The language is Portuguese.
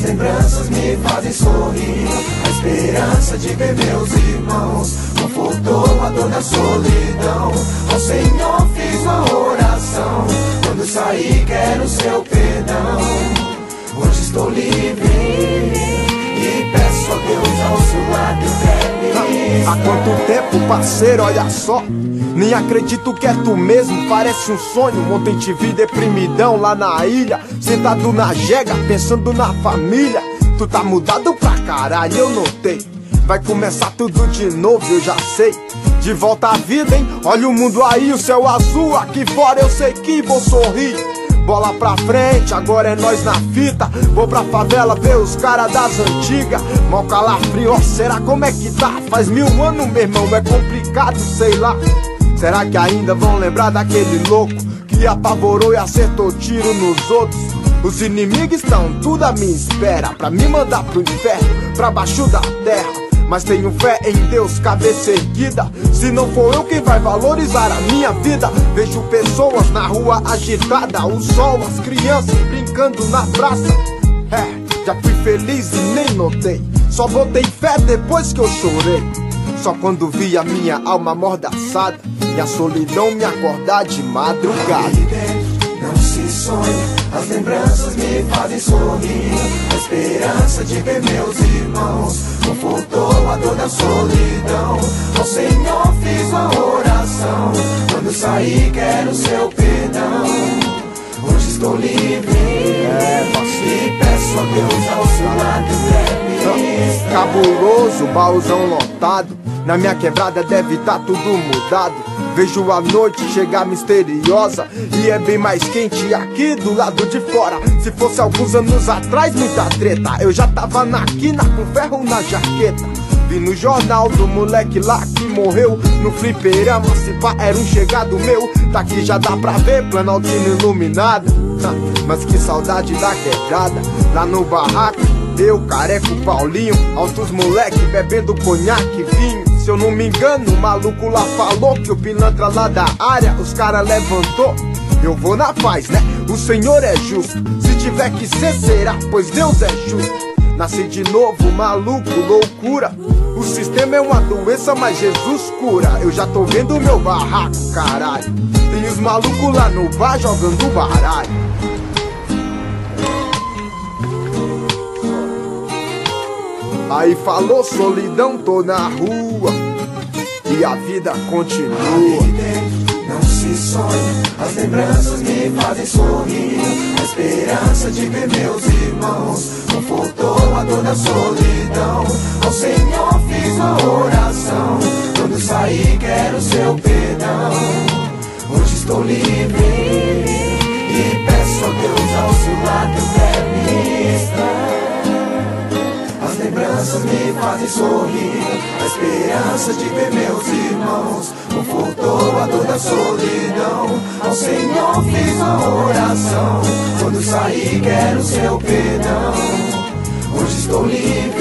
As lembranças me fazem sorrir. A esperança de ver meus irmãos confortou a dor da solidão. Ao Senhor fiz uma oração. Quando saí, quero seu perdão. Hoje estou livre. E peço a Deus ao seu lado feliz. Há quanto tempo, parceiro, olha só. Nem acredito que é tu mesmo, parece um sonho. Ontem te vi deprimidão lá na ilha, sentado na jega, pensando na família. Tu tá mudado pra caralho, eu notei. Vai começar tudo de novo, eu já sei. De volta à vida, hein? Olha o mundo aí, o céu azul. Aqui fora eu sei que vou sorrir. Bola pra frente, agora é nós na fita. Vou pra favela ver os caras das antigas. Mal calafrio, ó, será como é que tá? Faz mil anos, meu irmão, é complicado, sei lá. Será que ainda vão lembrar daquele louco que apavorou e acertou tiro nos outros? Os inimigos estão tudo à minha espera pra me mandar pro inferno, pra baixo da terra. Mas tenho fé em Deus, cabeça erguida. Se não for eu quem vai valorizar a minha vida, vejo pessoas na rua agitada, o sol, as crianças brincando na praça. É, já fui feliz e nem notei. Só botei fé depois que eu chorei. Só quando vi a minha alma amordaçada e a solidão me acordar de madrugada. Não se sonha, as lembranças me fazem sorrir. A esperança de ver meus irmãos confortou a dor da solidão. Ao Senhor fiz uma oração. Quando saí, quero seu perdão. Hoje estou livre e peço a Deus ao seu lado feliz. Cabuloso, baúzão lotado. Na minha quebrada deve tá tudo mudado. Vejo a noite chegar misteriosa e é bem mais quente aqui do lado de fora. Se fosse alguns anos atrás, muita treta. Eu já tava na quina com ferro na jaqueta. Vi no jornal do moleque lá que morreu no fliperama. Se pá, era um chegado meu. Daqui já dá pra ver Planaltina iluminada. Mas que saudade da quebrada. Lá no barraco, eu, careco, Paulinho. Altos moleque bebendo conhaque, vinho. Se eu não me engano, o maluco lá falou que o pilantra lá da área, os cara levantou. Eu vou na paz, né? O Senhor é justo. Se tiver que ser, será, pois Deus é justo. Nasci de novo, maluco, loucura. O sistema é uma doença, mas Jesus cura. Eu já tô vendo meu barraco, caralho. Tem os malucos lá no bar jogando baralho. Aí falou solidão, tô na rua. E a vida continua. Não se sonha, as lembranças me fazem sorrir. A esperança de ver meus irmãos confortou a dor da solidão. Ao Senhor fiz uma oração. Quando saí, quero seu perdão. Hoje estou livre e peço a Deus ao seu lado eu lembranças me fazem sorrir. A esperança de ver meus irmãos confortou a dor da solidão. Ao Senhor fiz uma oração. Quando saí, quero seu perdão. Hoje estou livre